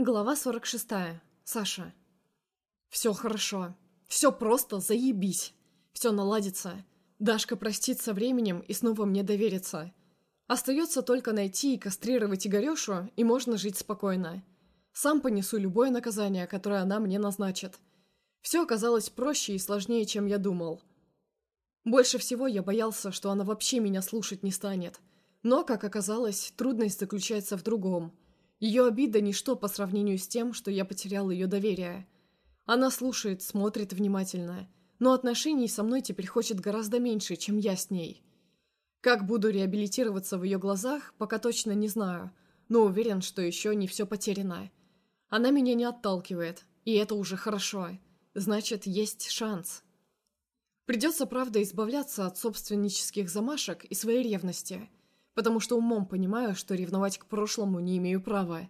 Глава 46. Саша. Все хорошо. Все просто заебись. Все наладится. Дашка простит со временем и снова мне доверится. Остается только найти и кастрировать Игорешу, и можно жить спокойно. Сам понесу любое наказание, которое она мне назначит. Все оказалось проще и сложнее, чем я думал. Больше всего я боялся, что она вообще меня слушать не станет. Но, как оказалось, трудность заключается в другом – ее обида – ничто по сравнению с тем, что я потерял ее доверие. Она слушает, смотрит внимательно, но отношений со мной теперь хочет гораздо меньше, чем я с ней. Как буду реабилитироваться в ее глазах, пока точно не знаю, но уверен, что еще не все потеряно. Она меня не отталкивает, и это уже хорошо. Значит, есть шанс. Придется, правда, избавляться от собственнических замашек и своей ревности – потому что умом понимаю, что ревновать к прошлому не имею права.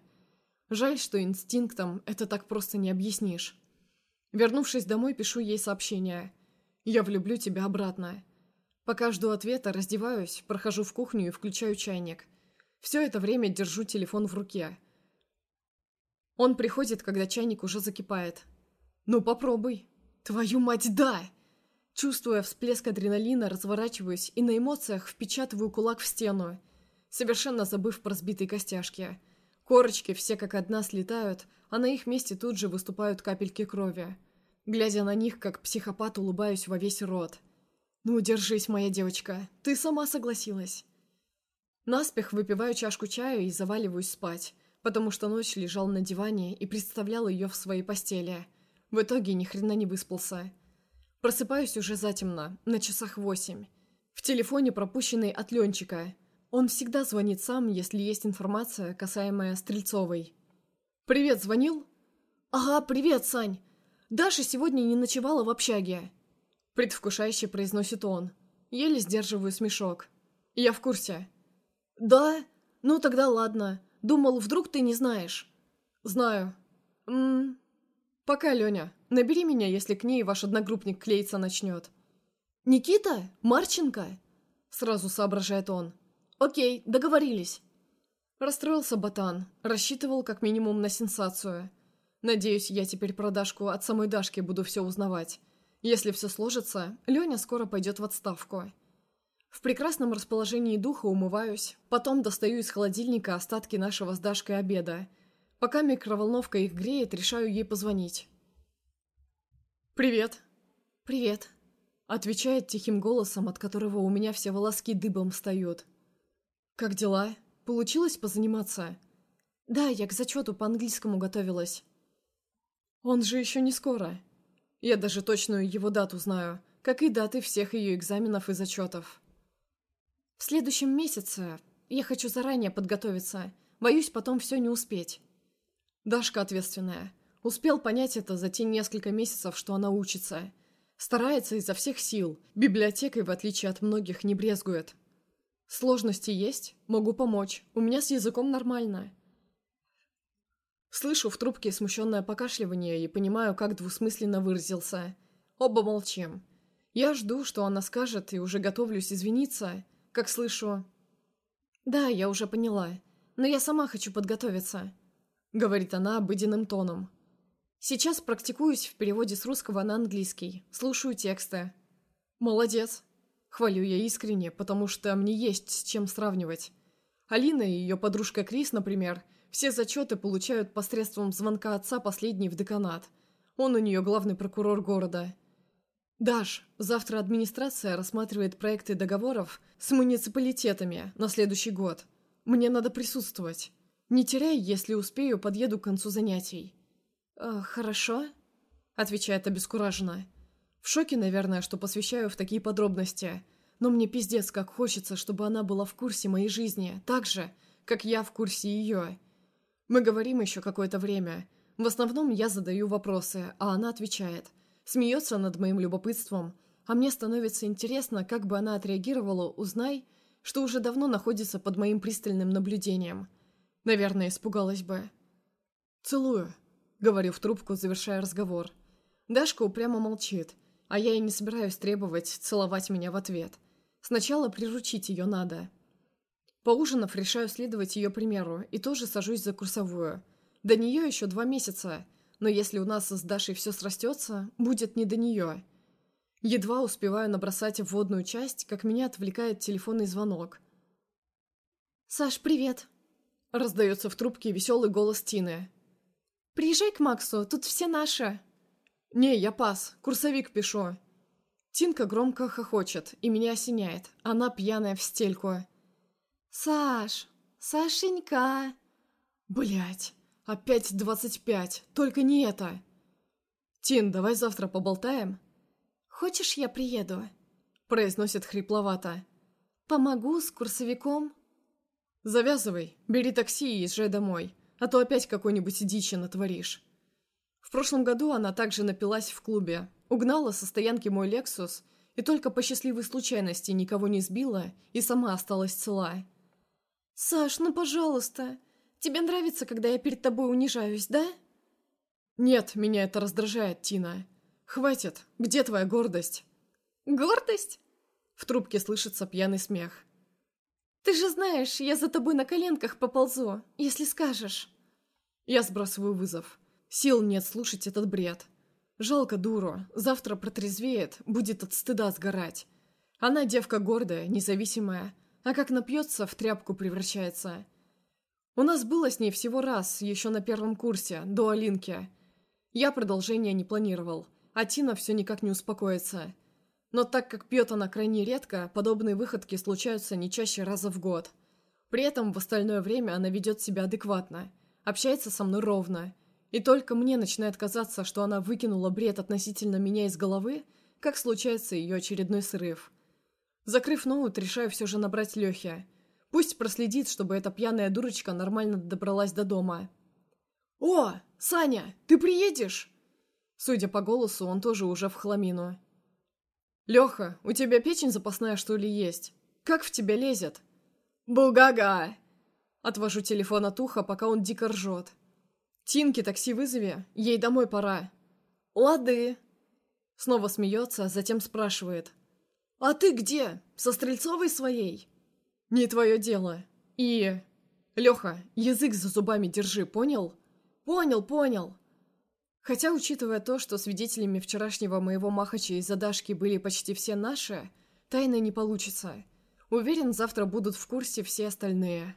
Жаль, что инстинктом это так просто не объяснишь. Вернувшись домой, пишу ей сообщение. «Я влюблю тебя обратно». Пока жду ответа, раздеваюсь, прохожу в кухню и включаю чайник. Все это время держу телефон в руке. Он приходит, когда чайник уже закипает. «Ну попробуй». «Твою мать, да!» Чувствуя всплеск адреналина, разворачиваюсь и на эмоциях впечатываю кулак в стену, совершенно забыв про сбитые костяшки. Корочки все как одна слетают, а на их месте тут же выступают капельки крови. Глядя на них, как психопат, улыбаюсь во весь рот. «Ну, держись, моя девочка, ты сама согласилась». Наспех выпиваю чашку чая и заваливаюсь спать, потому что ночь лежал на диване и представлял ее в своей постели. В итоге ни хрена не выспался. Просыпаюсь уже затемно, на часах восемь. В телефоне пропущенный от Ленчика. Он всегда звонит сам, если есть информация, касаемая Стрельцовой. «Привет, звонил?» «Ага, привет, Сань. Даша сегодня не ночевала в общаге». Предвкушающе произносит он. Еле сдерживаю смешок. «Я в курсе». «Да? Ну тогда ладно. Думал, вдруг ты не знаешь». «Знаю». «Ммм, «Пока, Леня. Набери меня, если к ней ваш одногруппник клеиться начнет». «Никита? Марченко?» Сразу соображает он. «Окей, договорились». Расстроился ботан. Рассчитывал как минимум на сенсацию. Надеюсь, я теперь про Дашку от самой Дашки буду все узнавать. Если все сложится, Леня скоро пойдет в отставку. В прекрасном расположении духа умываюсь, потом достаю из холодильника остатки нашего с Дашкой обеда – Пока микроволновка их греет, решаю ей позвонить. «Привет». «Привет», — отвечает тихим голосом, от которого у меня все волоски дыбом встают. «Как дела? Получилось позаниматься?» «Да, я к зачету по английскому готовилась». «Он же еще не скоро. Я даже точную его дату знаю, как и даты всех ее экзаменов и зачетов». «В следующем месяце. Я хочу заранее подготовиться. Боюсь потом все не успеть». Дашка ответственная. Успел понять это за те несколько месяцев, что она учится. Старается изо всех сил. Библиотекой, в отличие от многих, не брезгует. Сложности есть? Могу помочь. У меня с языком нормально. Слышу в трубке смущенное покашливание и понимаю, как двусмысленно выразился. Оба молчим. Я жду, что она скажет, и уже готовлюсь извиниться, как слышу... «Да, я уже поняла. Но я сама хочу подготовиться. — говорит она обыденным тоном. «Сейчас практикуюсь в переводе с русского на английский. Слушаю тексты». «Молодец!» Хвалю я искренне, потому что мне есть с чем сравнивать. Алина и ее подружка Крис, например, все зачеты получают посредством звонка отца последний в деканат. Он у нее главный прокурор города. «Даш, завтра администрация рассматривает проекты договоров с муниципалитетами на следующий год. Мне надо присутствовать». «Не теряй, если успею, подъеду к концу занятий». «Э, «Хорошо», — отвечает обескураженно. В шоке, наверное, что посвящаю в такие подробности. Но мне пиздец как хочется, чтобы она была в курсе моей жизни, так же, как я в курсе ее. Мы говорим еще какое-то время. В основном я задаю вопросы, а она отвечает. Смеется над моим любопытством, а мне становится интересно, как бы она отреагировала, узнай, что уже давно находится под моим пристальным наблюдением. Наверное, испугалась бы. «Целую», — говорю в трубку, завершая разговор. Дашка упрямо молчит, а я и не собираюсь требовать целовать меня в ответ. Сначала приручить ее надо. Поужинав, решаю следовать ее примеру и тоже сажусь за курсовую. До нее еще два месяца, но если у нас с Дашей все срастется, будет не до нее. Едва успеваю набросать вводную часть, как меня отвлекает телефонный звонок. «Саш, привет!» Раздается в трубке веселый голос Тины. «Приезжай к Максу, тут все наши!» «Не, я пас, курсовик пишу». Тинка громко хохочет, и меня осеняет. Она пьяная в стельку. «Саш! Сашенька!» Блять, опять двадцать пять, только не это!» «Тин, давай завтра поболтаем?» «Хочешь, я приеду?» Произносит хрипловато. «Помогу с курсовиком?» «Завязывай, бери такси и езжай домой, а то опять какой-нибудь дичи натворишь». В прошлом году она также напилась в клубе, угнала со стоянки мой «Лексус» и только по счастливой случайности никого не сбила и сама осталась цела. «Саш, ну пожалуйста, тебе нравится, когда я перед тобой унижаюсь, да?» «Нет, меня это раздражает, Тина. Хватит, где твоя гордость?» «Гордость?» В трубке слышится пьяный смех. «Ты же знаешь, я за тобой на коленках поползу, если скажешь». Я сбрасываю вызов. Сил нет слушать этот бред. Жалко дуру, завтра протрезвеет, будет от стыда сгорать. Она девка гордая, независимая, а как напьется, в тряпку превращается. У нас было с ней всего раз, еще на первом курсе, до Алинки. Я продолжения не планировал, а Тина все никак не успокоится. Но так как пьет она крайне редко, подобные выходки случаются не чаще раза в год. При этом в остальное время она ведет себя адекватно, общается со мной ровно – и только мне начинает казаться, что она выкинула бред относительно меня из головы, как случается ее очередной срыв. Закрыв ноут, решаю все же набрать Лехе. Пусть проследит, чтобы эта пьяная дурочка нормально добралась до дома. «О, Саня, ты приедешь?» Судя по голосу, он тоже уже в хламину. «Леха, у тебя печень запасная, что ли, есть? Как в тебя лезет?» «Булгага!» Отвожу телефон от уха, пока он дико ржет. «Тинки, такси вызови, ей домой пора». «Лады». Снова смеется, затем спрашивает. «А ты где? Со Стрельцовой своей?» «Не твое дело. И...» «Леха, язык за зубами держи, понял?» «Понял, понял». Хотя, учитывая то, что свидетелями вчерашнего моего махача из задашки были почти все наши, тайны не получится. Уверен, завтра будут в курсе все остальные.